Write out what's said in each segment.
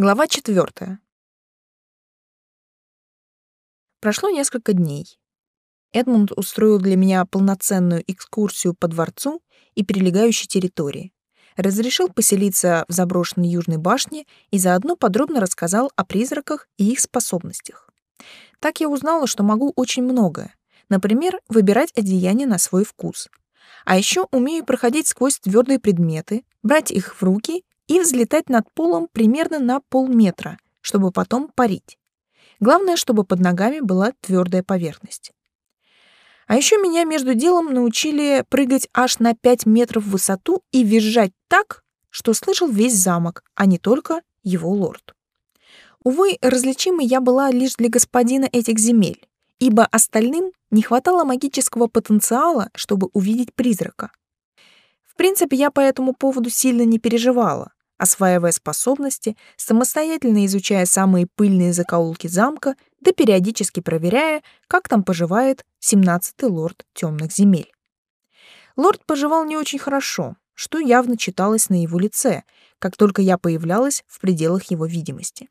Глава четвертая. Прошло несколько дней. Эдмунд устроил для меня полноценную экскурсию по дворцу и прилегающей территории. Разрешил поселиться в заброшенной южной башне и заодно подробно рассказал о призраках и их способностях. Так я узнала, что могу очень многое. Например, выбирать одеяние на свой вкус. А еще умею проходить сквозь твердые предметы, брать их в руки и взлетать над полом примерно на полметра, чтобы потом парить. Главное, чтобы под ногами была твердая поверхность. А еще меня между делом научили прыгать аж на 5 метров в высоту и визжать так, что слышал весь замок, а не только его лорд. Увы, различимой я была лишь для господина этих земель, ибо остальным не хватало магического потенциала, чтобы увидеть призрака. В принципе, я по этому поводу сильно не переживала осваивая способности, самостоятельно изучая самые пыльные закоулки замка, да периодически проверяя, как там поживает семнадцатый лорд темных земель. Лорд поживал не очень хорошо, что явно читалось на его лице, как только я появлялась в пределах его видимости.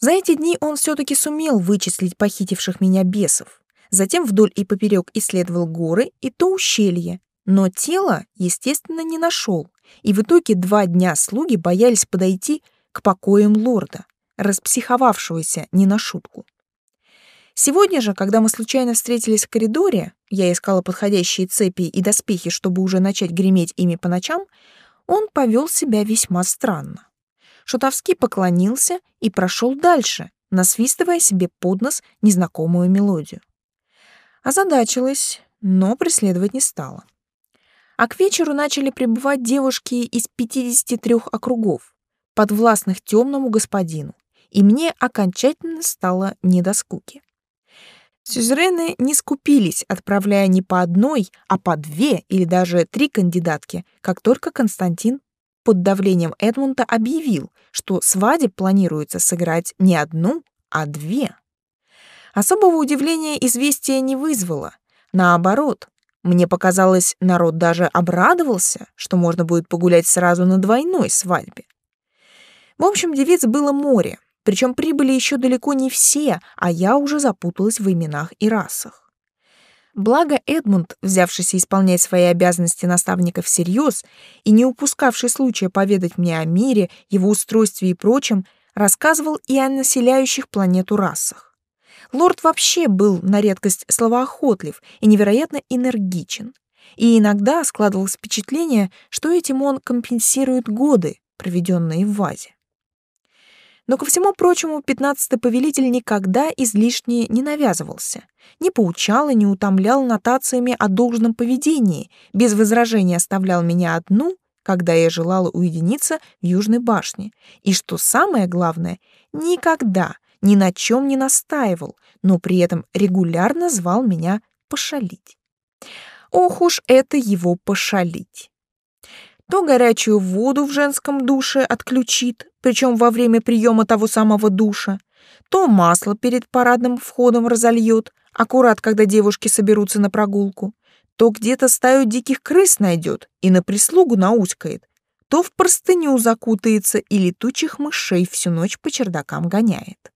За эти дни он все-таки сумел вычислить похитивших меня бесов, затем вдоль и поперек исследовал горы и то ущелье, но тело, естественно, не нашел, и в итоге два дня слуги боялись подойти к покоям лорда, распсиховавшегося не на шутку. Сегодня же, когда мы случайно встретились в коридоре, я искала подходящие цепи и доспехи, чтобы уже начать греметь ими по ночам, он повел себя весьма странно. Шутовский поклонился и прошел дальше, насвистывая себе под нос незнакомую мелодию. Озадачилась, но преследовать не стала а к вечеру начали прибывать девушки из 53 округов, подвластных темному господину, и мне окончательно стало не до скуки. Сюзерены не скупились, отправляя не по одной, а по две или даже три кандидатки, как только Константин под давлением Эдмунда объявил, что свадеб планируется сыграть не одну, а две. Особого удивления известие не вызвало. Наоборот, мне показалось, народ даже обрадовался, что можно будет погулять сразу на двойной свадьбе. В общем, девиц было море, причем прибыли еще далеко не все, а я уже запуталась в именах и расах. Благо Эдмунд, взявшийся исполнять свои обязанности наставника всерьез и не упускавший случая поведать мне о мире, его устройстве и прочем, рассказывал и о населяющих планету расах. Лорд вообще был на редкость словоохотлив и невероятно энергичен. И иногда складывалось впечатление, что этим он компенсирует годы, проведенные в вазе. Но ко всему прочему, пятнадцатый повелитель никогда излишне не навязывался, не поучал и не утомлял нотациями о должном поведении, без возражений оставлял меня одну, когда я желала уединиться в Южной башне, и, что самое главное, никогда ни на чем не настаивал, но при этом регулярно звал меня пошалить. Ох уж это его пошалить. То горячую воду в женском душе отключит, причем во время приема того самого душа, то масло перед парадным входом разольет, аккурат, когда девушки соберутся на прогулку, то где-то стаю диких крыс найдет и на прислугу науськает, то в простыню закутается и летучих мышей всю ночь по чердакам гоняет.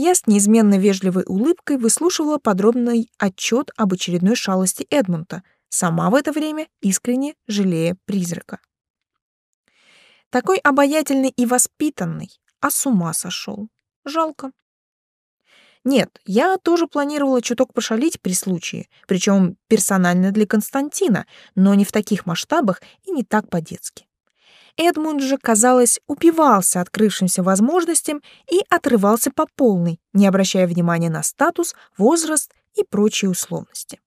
Я с неизменно вежливой улыбкой выслушивала подробный отчет об очередной шалости Эдмунда, сама в это время искренне жалея призрака. Такой обаятельный и воспитанный, а с ума сошел. Жалко. Нет, я тоже планировала чуток пошалить при случае, причем персонально для Константина, но не в таких масштабах и не так по-детски. Эдмунд же, казалось, упивался открывшимся возможностям и отрывался по полной, не обращая внимания на статус, возраст и прочие условности.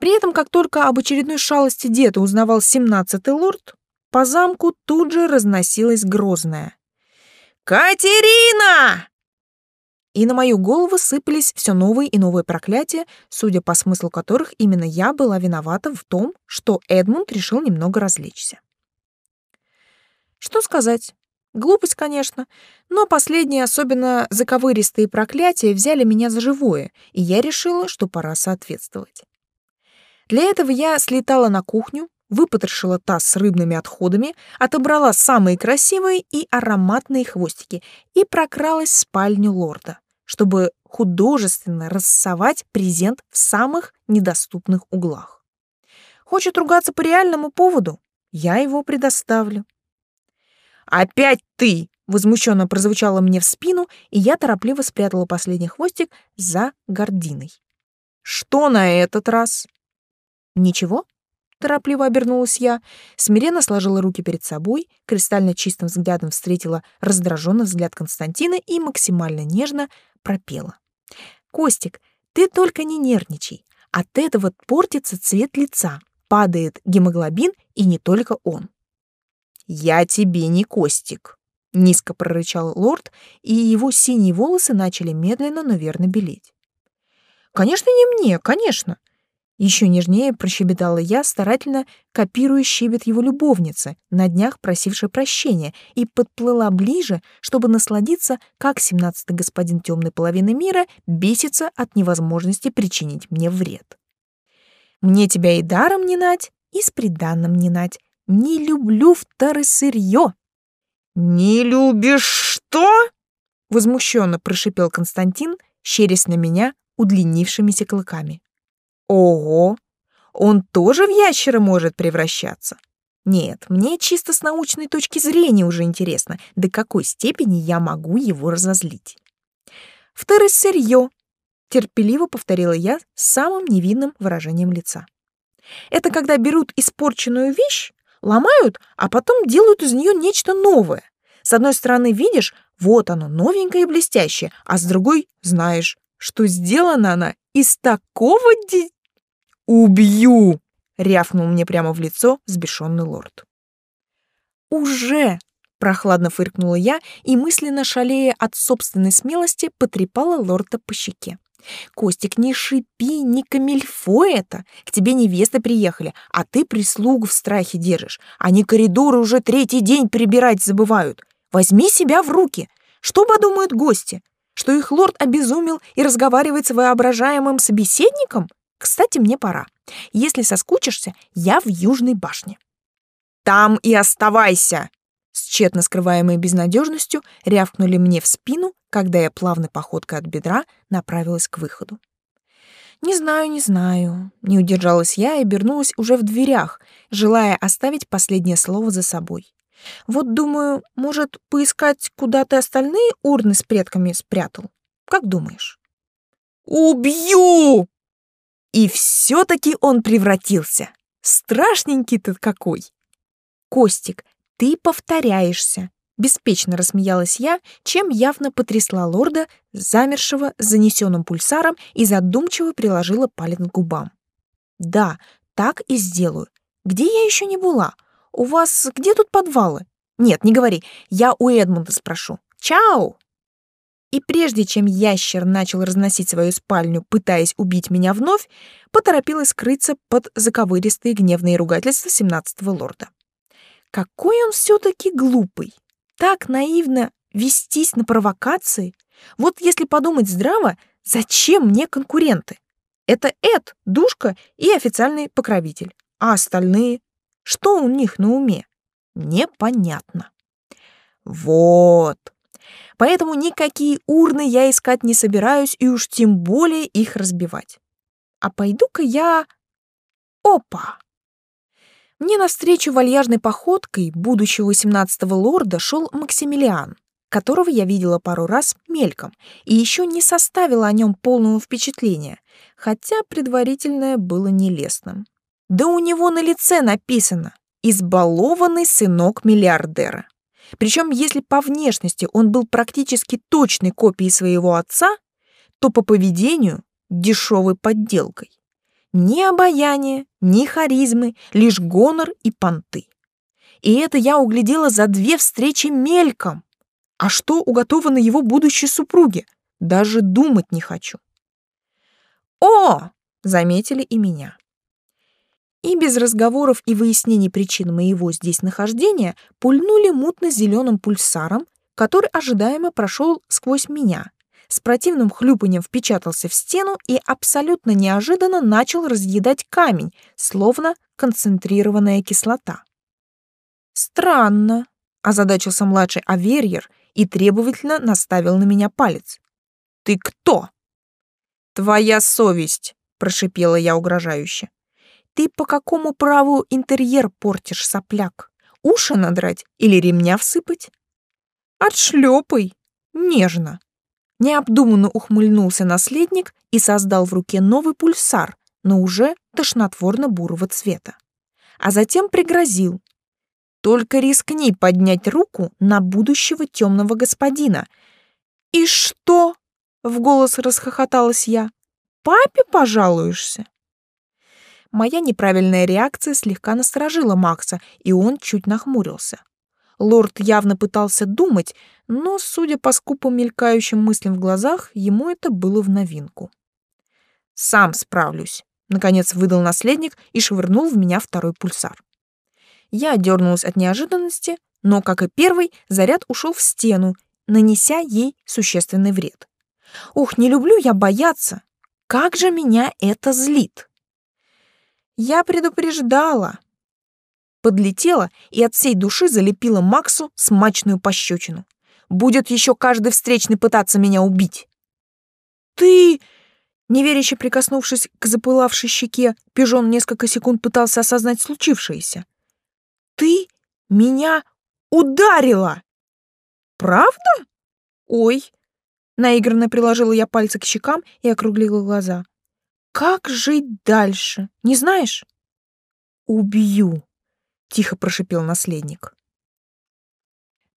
При этом, как только об очередной шалости деда узнавал семнадцатый лорд, по замку тут же разносилась грозная. «Катерина!» И на мою голову сыпались все новые и новые проклятия, судя по смыслу которых именно я была виновата в том, что Эдмунд решил немного развлечься. Что сказать? Глупость, конечно, но последние, особенно заковыристые проклятия, взяли меня за живое, и я решила, что пора соответствовать. Для этого я слетала на кухню, выпотрошила таз с рыбными отходами, отобрала самые красивые и ароматные хвостики и прокралась в спальню лорда, чтобы художественно рассовать презент в самых недоступных углах. Хочет ругаться по реальному поводу? Я его предоставлю. «Опять ты!» — возмущенно прозвучало мне в спину, и я торопливо спрятала последний хвостик за гординой. «Что на этот раз?» «Ничего?» — торопливо обернулась я, смиренно сложила руки перед собой, кристально чистым взглядом встретила раздраженный взгляд Константина и максимально нежно пропела. «Костик, ты только не нервничай. От этого портится цвет лица, падает гемоглобин, и не только он. «Я тебе не Костик», — низко прорычал лорд, и его синие волосы начали медленно, но верно белеть. «Конечно, не мне, конечно!» Еще нежнее прощебетала я, старательно копируя щебет его любовницы, на днях просившей прощения, и подплыла ближе, чтобы насладиться, как семнадцатый господин темной половины мира бесится от невозможности причинить мне вред. Мне тебя и даром не нать, и с приданным не нать. Не люблю второсырье. Не любишь что? Возмущенно прошипел Константин, щерясь на меня удлинившимися клыками. Ого! Он тоже в ящера может превращаться. Нет, мне чисто с научной точки зрения уже интересно, до какой степени я могу его разозлить. Второсырье, терпеливо повторила я с самым невинным выражением лица. Это когда берут испорченную вещь, ломают, а потом делают из нее нечто новое. С одной стороны, видишь, вот оно, новенькое и блестящее, а с другой знаешь, что сделана она из такого ди... «Убью!» — рявкнул мне прямо в лицо сбешенный лорд. «Уже!» — прохладно фыркнула я и, мысленно шалея от собственной смелости, потрепала лорда по щеке. Костик, не шипи, не камильфо это. К тебе невесты приехали, а ты прислугу в страхе держишь. Они коридоры уже третий день прибирать забывают. Возьми себя в руки. Что подумают гости? Что их лорд обезумел и разговаривает с воображаемым собеседником? Кстати, мне пора. Если соскучишься, я в Южной башне. Там и оставайся, с тщетно скрываемой безнадежностью рявкнули мне в спину, когда я плавной походкой от бедра направилась к выходу. Не знаю, не знаю. Не удержалась я и обернулась уже в дверях, желая оставить последнее слово за собой. Вот думаю, может, поискать, куда ты остальные урны с предками спрятал? Как думаешь? Убью! И все-таки он превратился. Страшненький ты какой. Костик, ты повторяешься, беспечно рассмеялась я, чем явно потрясла лорда, замершего с занесенным пульсаром, и задумчиво приложила палец к губам. Да, так и сделаю. Где я еще не была? У вас где тут подвалы? Нет, не говори. Я у Эдмунда спрошу. Чао. И прежде чем ящер начал разносить свою спальню, пытаясь убить меня вновь, поторопилась скрыться под заковыристые гневные ругательства семнадцатого лорда. Какой он все-таки глупый. Так наивно вестись на провокации. Вот если подумать здраво, зачем мне конкуренты? Это Эд, Душка и официальный покровитель. А остальные? Что у них на уме? Непонятно. Вот. Поэтому никакие урны я искать не собираюсь и уж тем более их разбивать. А пойду-ка я... Опа! Мне навстречу вальяжной походкой будущего 18-го лорда шел Максимилиан, которого я видела пару раз мельком и еще не составила о нем полного впечатления, хотя предварительное было нелестным. Да у него на лице написано «Избалованный сынок миллиардера». Причем, если по внешности он был практически точной копией своего отца, то по поведению — дешевой подделкой. Ни обаяния, ни харизмы, лишь гонор и понты. И это я углядела за две встречи мельком. А что уготовано его будущей супруге? Даже думать не хочу. О! Заметили и меня. И без разговоров и выяснений причин моего здесь нахождения пульнули мутно-зеленым пульсаром, который ожидаемо прошел сквозь меня, с противным хлюпанием впечатался в стену и абсолютно неожиданно начал разъедать камень, словно концентрированная кислота. Странно, озадачился младший Аверьер и требовательно наставил на меня палец. Ты кто? Твоя совесть, прошипела я угрожающе. Ты по какому праву интерьер портишь, сопляк? Уши надрать или ремня всыпать? Отшлепай, нежно. Необдуманно ухмыльнулся наследник и создал в руке новый пульсар, но уже тошнотворно-бурого цвета. А затем пригрозил. «Только рискни поднять руку на будущего темного господина». «И что?» — в голос расхохоталась я. «Папе пожалуешься?» Моя неправильная реакция слегка насторожила Макса, и он чуть нахмурился. Лорд явно пытался думать, но, судя по скупо мелькающим мыслям в глазах, ему это было в новинку. «Сам справлюсь», — наконец выдал наследник и швырнул в меня второй пульсар. Я дернулась от неожиданности, но, как и первый, заряд ушел в стену, нанеся ей существенный вред. Ух, не люблю я бояться. Как же меня это злит. Я предупреждала, подлетела и от всей души залепила Максу смачную пощечину. Будет еще каждый встречный пытаться меня убить. «Ты...» Неверяще прикоснувшись к запылавшей щеке, пижон несколько секунд пытался осознать случившееся. «Ты меня ударила!» «Правда? Ой!» Наигранно приложила я пальцы к щекам и округлила глаза. «Как жить дальше? Не знаешь?» «Убью!» Тихо прошипел наследник.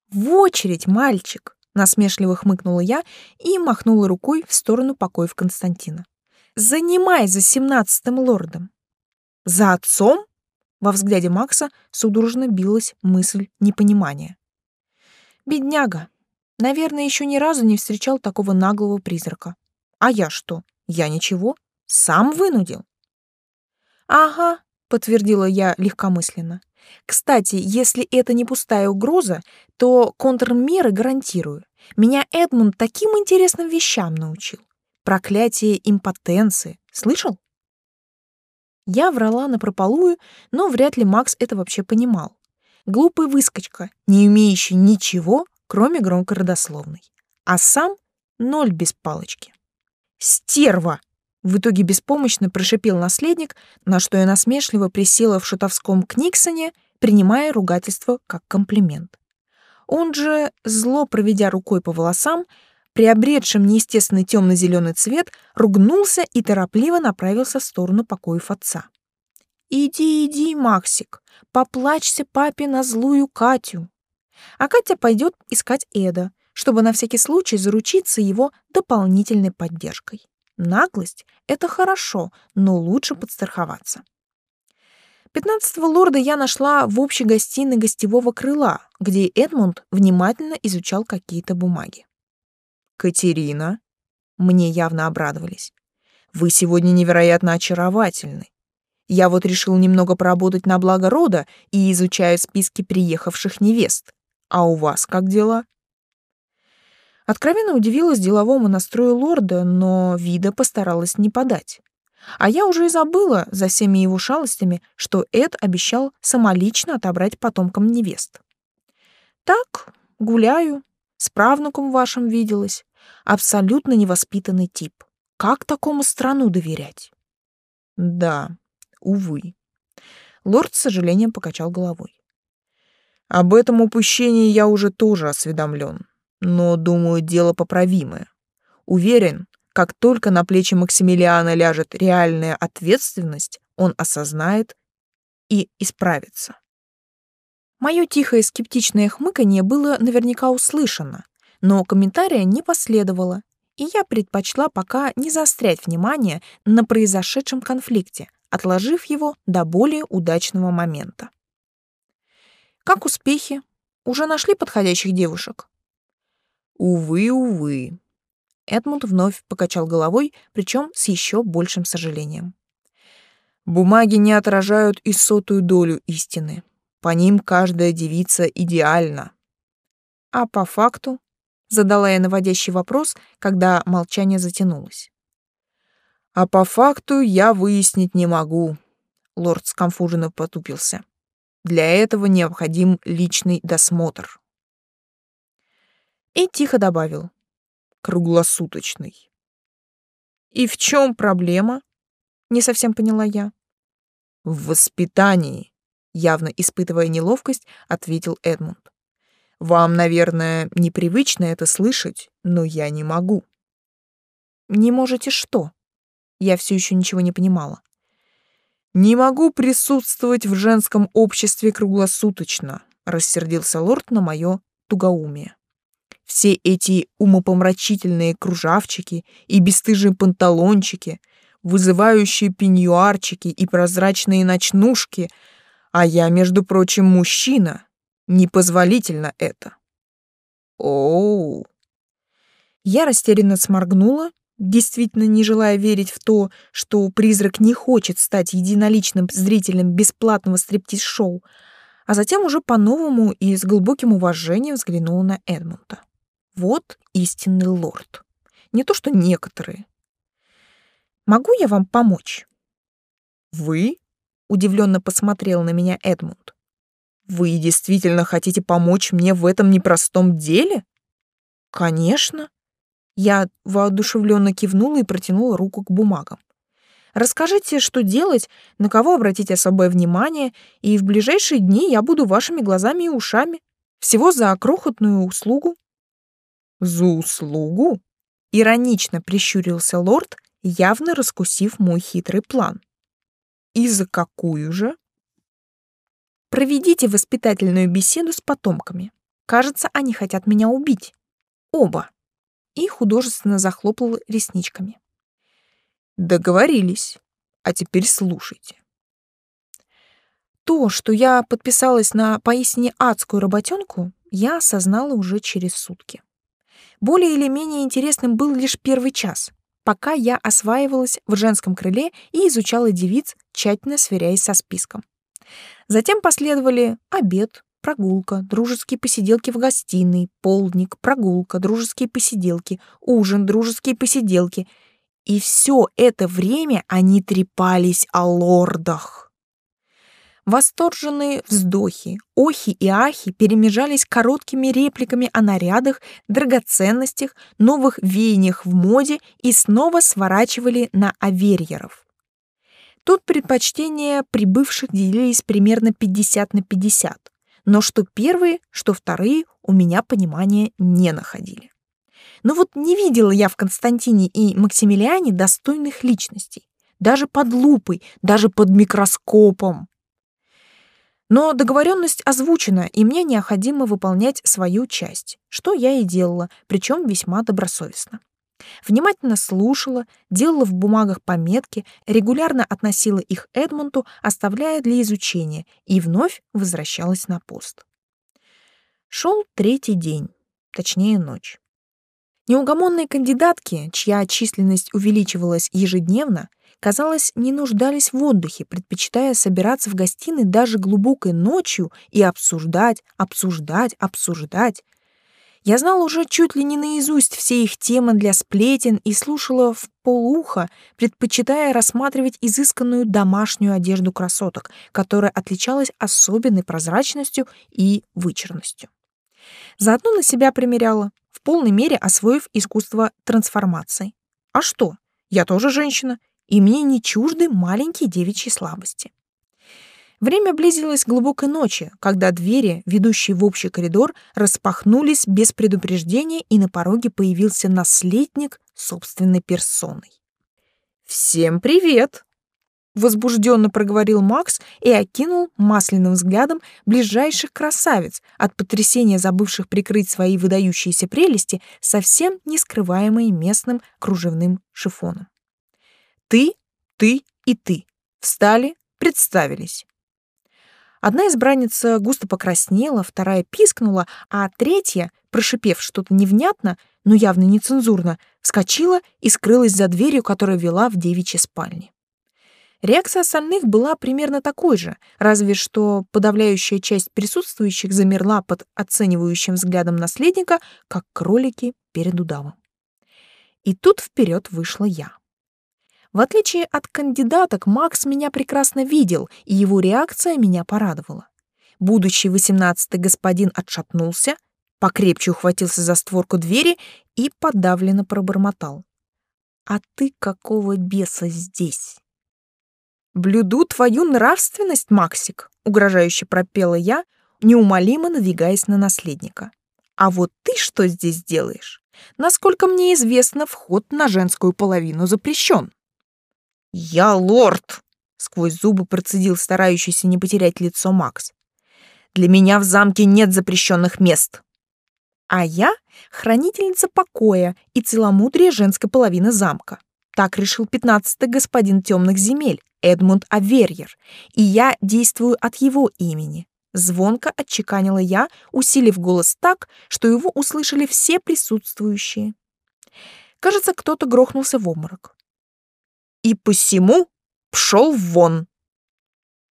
В очередь, мальчик, насмешливо хмыкнула я и махнула рукой в сторону покоев Константина. Занимай за семнадцатым лордом. За отцом? Во взгляде Макса судорожно билась мысль непонимания. Бедняга. Наверное, еще ни разу не встречал такого наглого призрака. А я что? Я ничего. Сам вынудил. Ага, подтвердила я легкомысленно. Кстати, если это не пустая угроза, то контрмеры гарантирую. Меня Эдмунд таким интересным вещам научил. Проклятие импотенции. Слышал? Я врала напропалую, но вряд ли Макс это вообще понимал. Глупый выскочка, не умеющий ничего, кроме громкородословной. А сам ноль без палочки. «Стерва!» В итоге беспомощно прошипел наследник, на что я насмешливо присела в шутовском книксоне, принимая ругательство как комплимент. Он же, зло проведя рукой по волосам, приобретшим неестественный темно-зеленый цвет, ругнулся и торопливо направился в сторону покоев отца. «Иди, иди, Максик, поплачься папе на злую Катю». А Катя пойдет искать Эда, чтобы на всякий случай заручиться его дополнительной поддержкой. Наглость — это хорошо, но лучше подстраховаться. Пятнадцатого лорда я нашла в общей гостиной гостевого крыла, где Эдмунд внимательно изучал какие-то бумаги. «Катерина?» Мне явно обрадовались. «Вы сегодня невероятно очаровательны. Я вот решил немного поработать на благо рода и изучаю списки приехавших невест. А у вас как дела?» Откровенно удивилась деловому настрою лорда, но вида постаралась не подать. А я уже и забыла за всеми его шалостями, что Эд обещал самолично отобрать потомкам невест. Так, гуляю, с правнуком вашим виделась. Абсолютно невоспитанный тип. Как такому страну доверять? Да, увы. Лорд с сожалением покачал головой. Об этом упущении я уже тоже осведомлен но, думаю, дело поправимое. Уверен, как только на плечи Максимилиана ляжет реальная ответственность, он осознает и исправится. Мое тихое скептичное хмыканье было наверняка услышано, но комментария не последовало, и я предпочла пока не заострять внимание на произошедшем конфликте, отложив его до более удачного момента. Как успехи? Уже нашли подходящих девушек? Увы, увы. Эдмунд вновь покачал головой, причем с еще большим сожалением. Бумаги не отражают и сотую долю истины. По ним каждая девица идеальна. А по факту? Задала я наводящий вопрос, когда молчание затянулось. А по факту я выяснить не могу. Лорд скомфуженно потупился. Для этого необходим личный досмотр. И тихо добавил. Круглосуточный. И в чем проблема? Не совсем поняла я. В воспитании, явно испытывая неловкость, ответил Эдмунд. Вам, наверное, непривычно это слышать, но я не могу. Не можете что? Я все еще ничего не понимала. Не могу присутствовать в женском обществе круглосуточно, рассердился лорд на мое тугоумие. Все эти умопомрачительные кружавчики и бесстыжие панталончики, вызывающие пеньюарчики и прозрачные ночнушки, а я, между прочим, мужчина. Непозволительно это. Оу. Я растерянно сморгнула действительно не желая верить в то, что призрак не хочет стать единоличным зрителем бесплатного стриптиз-шоу, а затем уже по-новому и с глубоким уважением взглянула на Эдмунда. Вот истинный лорд. Не то что некоторые. «Могу я вам помочь?» «Вы?» — удивленно посмотрел на меня Эдмунд. «Вы действительно хотите помочь мне в этом непростом деле?» «Конечно», я воодушевленно кивнула и протянула руку к бумагам. Расскажите, что делать, на кого обратить особое внимание, и в ближайшие дни я буду вашими глазами и ушами. Всего за крохотную услугу. За услугу? Иронично прищурился лорд, явно раскусив мой хитрый план. И за какую же? Проведите воспитательную беседу с потомками. Кажется, они хотят меня убить. Оба и художественно захлопал ресничками. Договорились. А теперь слушайте. То, что я подписалась на поистине адскую работенку, я осознала уже через сутки. Более или менее интересным был лишь первый час, пока я осваивалась в женском крыле и изучала девиц, тщательно сверяясь со списком. Затем последовали обед, прогулка, дружеские посиделки в гостиной, полдник, прогулка, дружеские посиделки, ужин, дружеские посиделки. И все это время они трепались о лордах. Восторженные вздохи, охи и ахи перемежались короткими репликами о нарядах, драгоценностях, новых веяниях в моде и снова сворачивали на аверьеров. Тут предпочтения прибывших делились примерно 50 на 50 но что первые, что вторые у меня понимания не находили. Но вот не видела я в Константине и Максимилиане достойных личностей, даже под лупой, даже под микроскопом. Но договоренность озвучена, и мне необходимо выполнять свою часть, что я и делала, причем весьма добросовестно. Внимательно слушала, делала в бумагах пометки, регулярно относила их Эдмонту, оставляя для изучения, и вновь возвращалась на пост. Шел третий день, точнее ночь. Неугомонные кандидатки, чья численность увеличивалась ежедневно, казалось, не нуждались в отдыхе, предпочитая собираться в гостиной даже глубокой ночью и обсуждать, обсуждать, обсуждать, я знала уже чуть ли не наизусть все их темы для сплетен и слушала в полуха, предпочитая рассматривать изысканную домашнюю одежду красоток, которая отличалась особенной прозрачностью и вычурностью. Заодно на себя примеряла, в полной мере освоив искусство трансформации. А что? Я тоже женщина, и мне не чужды маленькие девичьи слабости. Время близилось к глубокой ночи, когда двери, ведущие в общий коридор, распахнулись без предупреждения, и на пороге появился наследник собственной персоной. «Всем привет!» — возбужденно проговорил Макс и окинул масляным взглядом ближайших красавиц, от потрясения забывших прикрыть свои выдающиеся прелести, совсем не скрываемые местным кружевным шифоном. «Ты, ты и ты» встали, представились. Одна избранница густо покраснела, вторая пискнула, а третья, прошипев что-то невнятно, но явно нецензурно, вскочила и скрылась за дверью, которая вела в девичьей спальне. Реакция остальных была примерно такой же, разве что подавляющая часть присутствующих замерла под оценивающим взглядом наследника, как кролики перед удавом. И тут вперед вышла я. В отличие от кандидаток, Макс меня прекрасно видел, и его реакция меня порадовала. Будущий восемнадцатый господин отшатнулся, покрепче ухватился за створку двери и подавленно пробормотал. «А ты какого беса здесь?» «Блюду твою нравственность, Максик», — угрожающе пропела я, неумолимо надвигаясь на наследника. «А вот ты что здесь делаешь? Насколько мне известно, вход на женскую половину запрещен». «Я лорд!» — сквозь зубы процедил старающийся не потерять лицо Макс. «Для меня в замке нет запрещенных мест». А я — хранительница покоя и целомудрия женской половины замка. Так решил пятнадцатый господин темных земель, Эдмунд Аверьер, и я действую от его имени. Звонко отчеканила я, усилив голос так, что его услышали все присутствующие. Кажется, кто-то грохнулся в обморок. И посему пшел вон.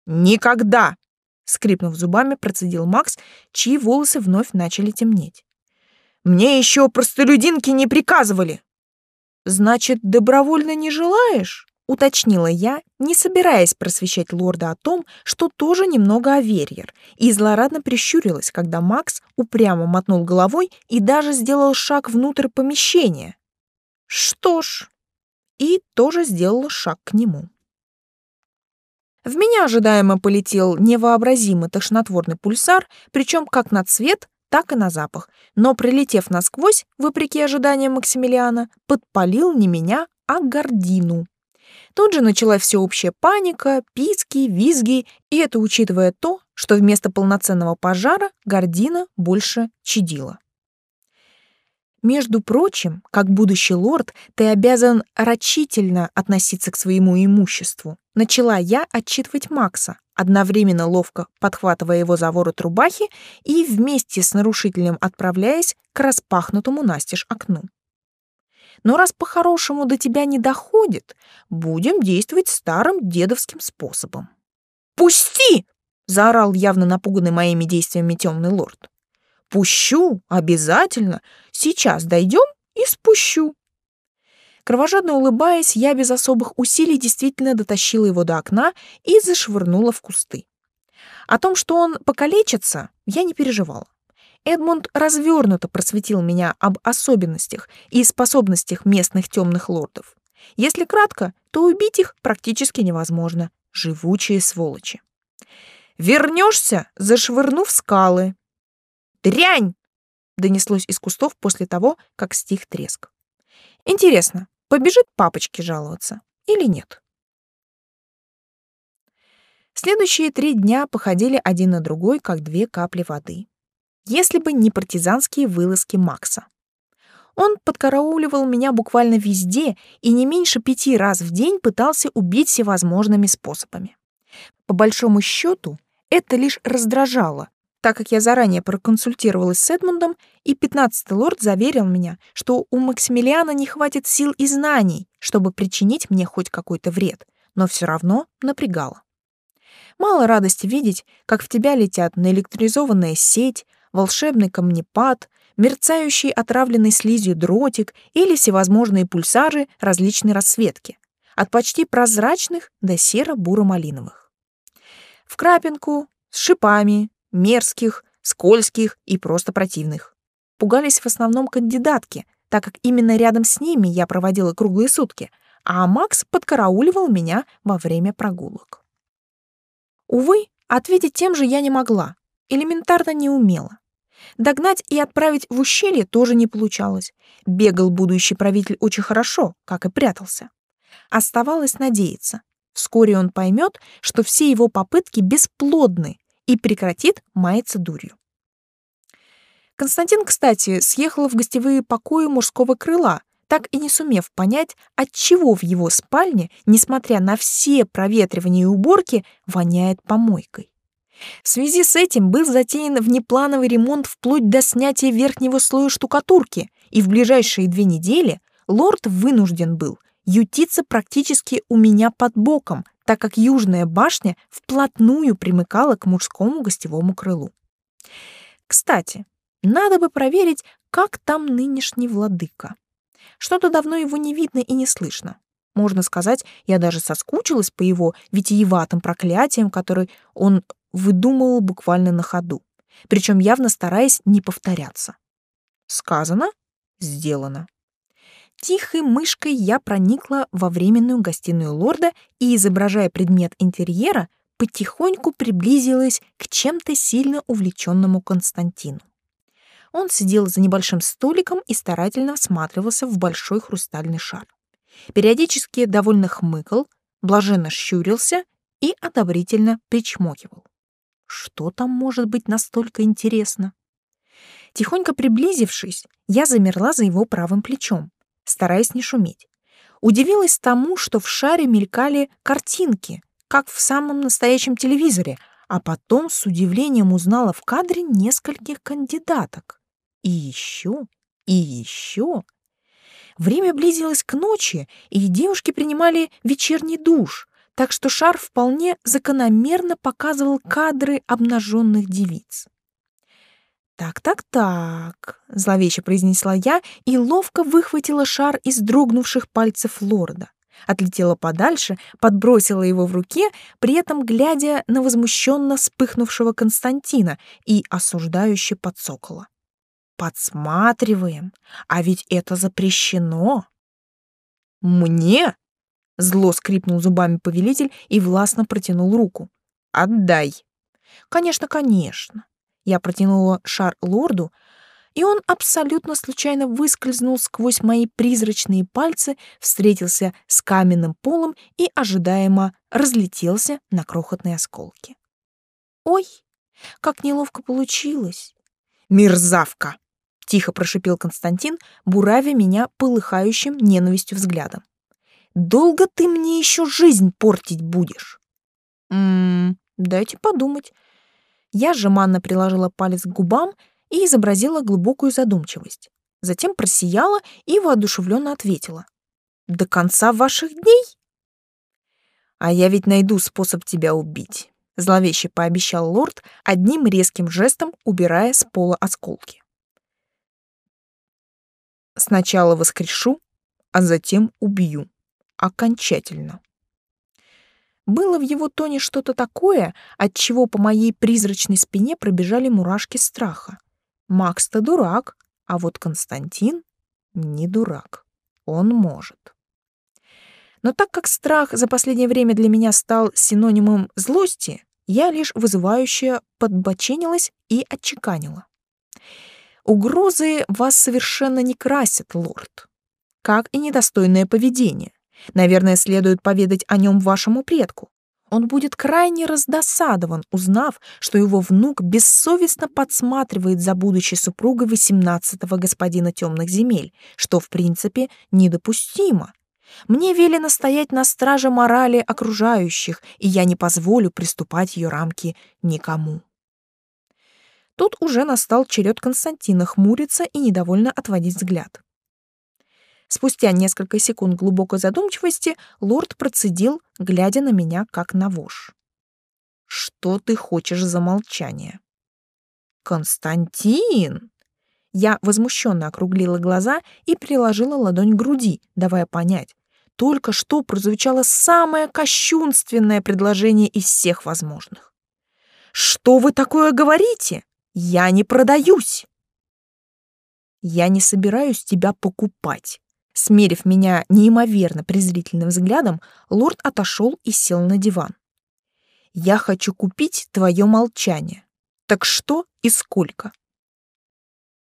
Никогда! Скрипнув зубами, процедил Макс, чьи волосы вновь начали темнеть. Мне еще простолюдинки не приказывали. Значит, добровольно не желаешь? уточнила я, не собираясь просвещать лорда о том, что тоже немного аверьер, и злорадно прищурилась, когда Макс упрямо мотнул головой и даже сделал шаг внутрь помещения. Что ж, и тоже сделала шаг к нему. В меня ожидаемо полетел невообразимый тошнотворный пульсар, причем как на цвет, так и на запах, но, прилетев насквозь, вопреки ожиданиям Максимилиана, подпалил не меня, а гордину. Тут же началась всеобщая паника, писки, визги, и это учитывая то, что вместо полноценного пожара гордина больше чадила. Между прочим, как будущий лорд, ты обязан рачительно относиться к своему имуществу. Начала я отчитывать Макса, одновременно ловко подхватывая его за ворот рубахи и вместе с нарушителем отправляясь к распахнутому настежь окну. Но раз по-хорошему до тебя не доходит, будем действовать старым дедовским способом. «Пусти!» — заорал явно напуганный моими действиями темный лорд. Пущу, обязательно. Сейчас дойдем и спущу. Кровожадно улыбаясь, я без особых усилий действительно дотащила его до окна и зашвырнула в кусты. О том, что он покалечится, я не переживала. Эдмунд развернуто просветил меня об особенностях и способностях местных темных лордов. Если кратко, то убить их практически невозможно. Живучие сволочи. Вернешься, зашвырнув скалы, «Дрянь!» — донеслось из кустов после того, как стих треск. «Интересно, побежит папочке жаловаться или нет?» Следующие три дня походили один на другой, как две капли воды. Если бы не партизанские вылазки Макса. Он подкарауливал меня буквально везде и не меньше пяти раз в день пытался убить всевозможными способами. По большому счету, это лишь раздражало, так как я заранее проконсультировалась с Эдмундом, и пятнадцатый лорд заверил меня, что у Максимилиана не хватит сил и знаний, чтобы причинить мне хоть какой-то вред, но все равно напрягало. Мало радости видеть, как в тебя летят наэлектризованная сеть, волшебный камнепад, мерцающий отравленный слизью дротик или всевозможные пульсары различной расцветки, от почти прозрачных до серо-буро-малиновых. В крапинку, с шипами, мерзких, скользких и просто противных. Пугались в основном кандидатки, так как именно рядом с ними я проводила круглые сутки, а Макс подкарауливал меня во время прогулок. Увы, ответить тем же я не могла, элементарно не умела. Догнать и отправить в ущелье тоже не получалось. Бегал будущий правитель очень хорошо, как и прятался. Оставалось надеяться. Вскоре он поймет, что все его попытки бесплодны, и прекратит маяться дурью. Константин, кстати, съехал в гостевые покои мужского крыла, так и не сумев понять, от чего в его спальне, несмотря на все проветривания и уборки, воняет помойкой. В связи с этим был затеян внеплановый ремонт вплоть до снятия верхнего слоя штукатурки, и в ближайшие две недели лорд вынужден был ютиться практически у меня под боком, так как южная башня вплотную примыкала к мужскому гостевому крылу. Кстати, надо бы проверить, как там нынешний владыка. Что-то давно его не видно и не слышно. Можно сказать, я даже соскучилась по его витиеватым проклятиям, которые он выдумывал буквально на ходу, причем явно стараясь не повторяться. Сказано — сделано. Тихой мышкой я проникла во временную гостиную лорда и, изображая предмет интерьера, потихоньку приблизилась к чем-то сильно увлеченному Константину. Он сидел за небольшим столиком и старательно всматривался в большой хрустальный шар. Периодически довольно хмыкал, блаженно щурился и одобрительно причмокивал. Что там может быть настолько интересно? Тихонько приблизившись, я замерла за его правым плечом, стараясь не шуметь. Удивилась тому, что в шаре мелькали картинки, как в самом настоящем телевизоре, а потом с удивлением узнала в кадре нескольких кандидаток. И еще, и еще. Время близилось к ночи, и девушки принимали вечерний душ, так что шар вполне закономерно показывал кадры обнаженных девиц. «Так-так-так», — зловеще произнесла я и ловко выхватила шар из дрогнувших пальцев лорда. Отлетела подальше, подбросила его в руке, при этом глядя на возмущенно вспыхнувшего Константина и осуждающе подсокола. «Подсматриваем, а ведь это запрещено!» «Мне?» — зло скрипнул зубами повелитель и властно протянул руку. «Отдай!» «Конечно, конечно!» Я протянула шар лорду, и он абсолютно случайно выскользнул сквозь мои призрачные пальцы, встретился с каменным полом и ожидаемо разлетелся на крохотные осколки. «Ой, как неловко получилось!» «Мерзавка!» — тихо прошипел Константин, буравя меня полыхающим ненавистью взглядом. «Долго ты мне еще жизнь портить будешь?» «Ммм, дайте подумать. Я жеманно приложила палец к губам и изобразила глубокую задумчивость. Затем просияла и воодушевленно ответила. «До конца ваших дней?» «А я ведь найду способ тебя убить», — зловеще пообещал лорд, одним резким жестом убирая с пола осколки. «Сначала воскрешу, а затем убью. Окончательно». Было в его тоне что-то такое, от чего по моей призрачной спине пробежали мурашки страха. Макс-то дурак, а вот Константин не дурак. Он может. Но так как страх за последнее время для меня стал синонимом злости, я лишь вызывающе подбоченилась и отчеканила. Угрозы вас совершенно не красят, лорд. Как и недостойное поведение. Наверное, следует поведать о нем вашему предку. Он будет крайне раздосадован, узнав, что его внук бессовестно подсматривает за будущей супругой восемнадцатого господина темных земель, что, в принципе, недопустимо. Мне велено стоять на страже морали окружающих, и я не позволю приступать ее рамки никому. Тут уже настал черед Константина хмуриться и недовольно отводить взгляд. Спустя несколько секунд глубокой задумчивости лорд процедил, глядя на меня как на вож. «Что ты хочешь за молчание?» «Константин!» Я возмущенно округлила глаза и приложила ладонь к груди, давая понять. Только что прозвучало самое кощунственное предложение из всех возможных. «Что вы такое говорите? Я не продаюсь!» «Я не собираюсь тебя покупать», Смерив меня неимоверно презрительным взглядом, лорд отошел и сел на диван. «Я хочу купить твое молчание. Так что и сколько?»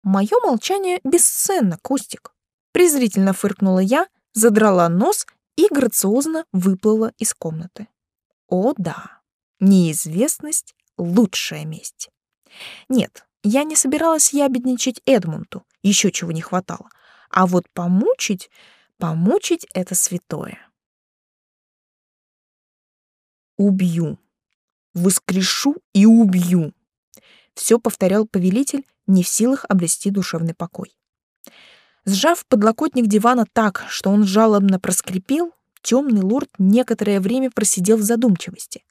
«Мое молчание бесценно, Костик», — презрительно фыркнула я, задрала нос и грациозно выплыла из комнаты. «О да, неизвестность — лучшая месть». Нет, я не собиралась ябедничать Эдмунту, еще чего не хватало — а вот помучить, помучить — это святое. Убью. Воскрешу и убью. Все повторял повелитель, не в силах обрести душевный покой. Сжав подлокотник дивана так, что он жалобно проскрипел, темный лорд некоторое время просидел в задумчивости.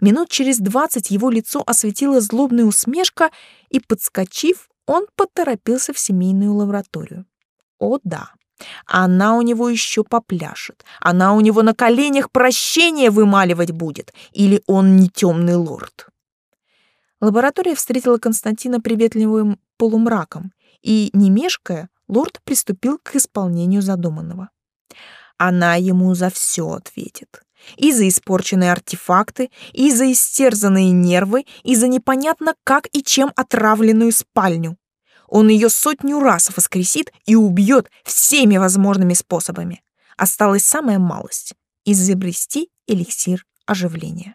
Минут через двадцать его лицо осветила злобная усмешка, и, подскочив, он поторопился в семейную лабораторию. О да, Она у него еще попляшет. Она у него на коленях прощение вымаливать будет. Или он не темный лорд. Лаборатория встретила Константина приветливым полумраком, и, не мешкая, лорд приступил к исполнению задуманного. Она ему за все ответит. И за испорченные артефакты, и за истерзанные нервы, и за непонятно как и чем отравленную спальню. Он ее сотню раз воскресит и убьет всеми возможными способами. Осталась самая малость — изобрести эликсир оживления.